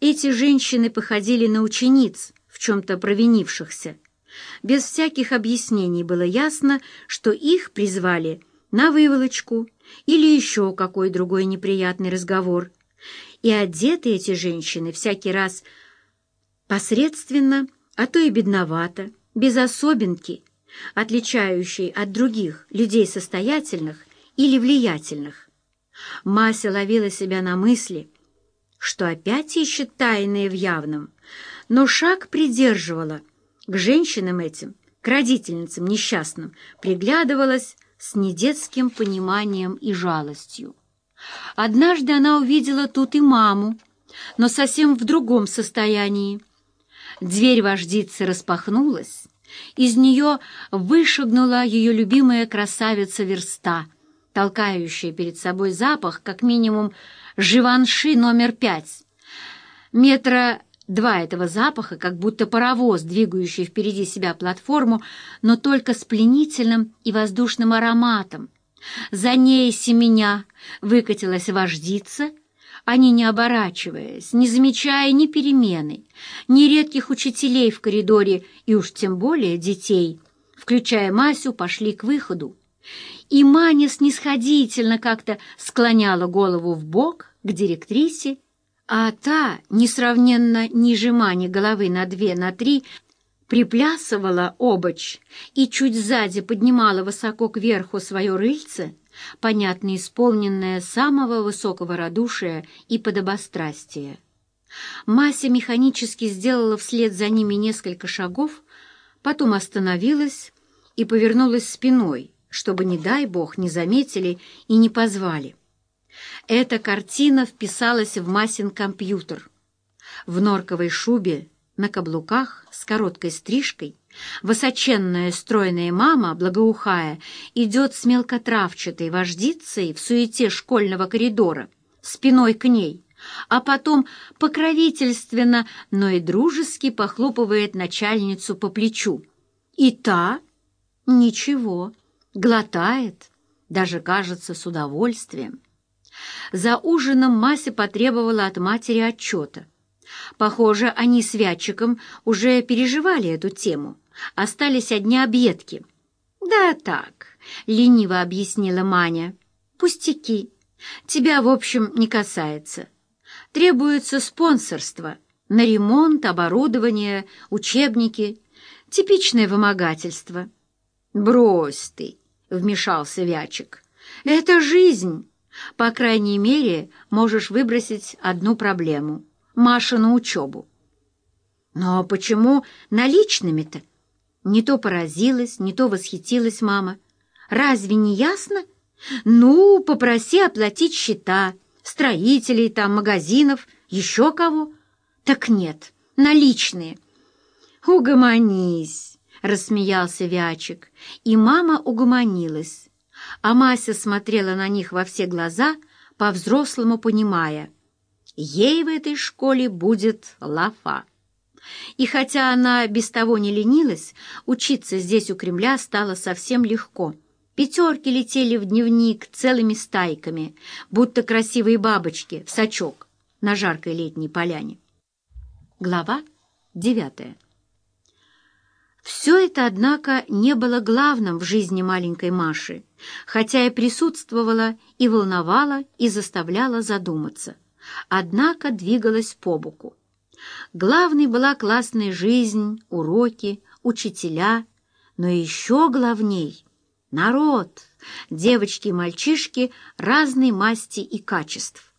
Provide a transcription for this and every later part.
Эти женщины походили на учениц, в чем-то провинившихся. Без всяких объяснений было ясно, что их призвали на выволочку или еще какой другой неприятный разговор. И одеты эти женщины всякий раз посредственно, а то и бедновато, без особенки, отличающей от других людей состоятельных или влиятельных. Мася ловила себя на мысли, что опять ищет тайное в явном, но шаг придерживала к женщинам этим, к родительницам несчастным, приглядывалась с недетским пониманием и жалостью. Однажды она увидела тут и маму, но совсем в другом состоянии. Дверь вождицы распахнулась, из нее вышагнула ее любимая красавица Верста, толкающая перед собой запах, как минимум, живанши номер пять. Метра два этого запаха, как будто паровоз, двигающий впереди себя платформу, но только с пленительным и воздушным ароматом. За ней семеня выкатилась вождица, они, не оборачиваясь, не замечая ни перемены, ни редких учителей в коридоре и уж тем более детей, включая Масю, пошли к выходу. И Маня снисходительно как-то склоняла голову в бок к директрисе, а та, несравненно ниже Мани головы на две, на три, приплясывала обочь и чуть сзади поднимала высоко кверху свое рыльце, понятно исполненное самого высокого радушия и подобострастия. Мася механически сделала вслед за ними несколько шагов, потом остановилась и повернулась спиной, чтобы, не дай бог, не заметили и не позвали. Эта картина вписалась в Масин компьютер. В норковой шубе, на каблуках, с короткой стрижкой, высоченная стройная мама, благоухая, идет с мелкотравчатой вождицей в суете школьного коридора, спиной к ней, а потом покровительственно, но и дружески похлопывает начальницу по плечу. И та ничего, глотает, даже кажется с удовольствием. За ужином Мася потребовала от матери отчета. Похоже, они с Вятчиком уже переживали эту тему. Остались одни объедки. «Да так», — лениво объяснила Маня. «Пустяки. Тебя, в общем, не касается. Требуется спонсорство на ремонт, оборудование, учебники. Типичное вымогательство». «Брось ты», — вмешался Вячик. «Это жизнь». По крайней мере, можешь выбросить одну проблему — Машину учебу. Но почему наличными-то? Не то поразилась, не то восхитилась мама. Разве не ясно? Ну, попроси оплатить счета, строителей там, магазинов, еще кого. Так нет, наличные. Угомонись, рассмеялся Вячик, и мама угомонилась а Мася смотрела на них во все глаза, по-взрослому понимая, ей в этой школе будет лафа. И хотя она без того не ленилась, учиться здесь у Кремля стало совсем легко. Пятерки летели в дневник целыми стайками, будто красивые бабочки в сачок на жаркой летней поляне. Глава девятая все это, однако, не было главным в жизни маленькой Маши, хотя и присутствовало, и волновало, и заставляло задуматься. Однако двигалась по боку. Главной была классная жизнь, уроки, учителя, но еще главней — народ, девочки и мальчишки разной масти и качеств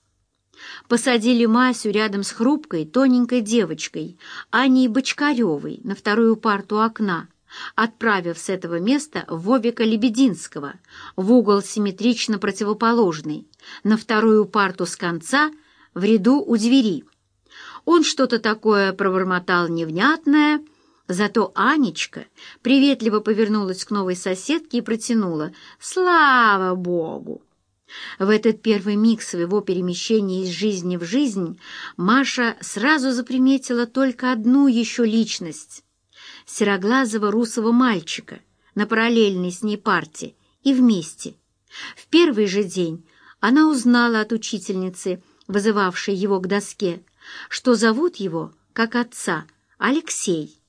посадили Масю рядом с хрупкой, тоненькой девочкой, Аней Бочкаревой, на вторую парту окна, отправив с этого места Вовика Лебединского в угол симметрично противоположный, на вторую парту с конца, в ряду у двери. Он что-то такое пробормотал невнятное, зато Анечка приветливо повернулась к новой соседке и протянула «Слава Богу!» В этот первый миг своего перемещения из жизни в жизнь Маша сразу заприметила только одну еще личность — сероглазого русого мальчика на параллельной с ней парте и вместе. В первый же день она узнала от учительницы, вызывавшей его к доске, что зовут его, как отца, Алексей.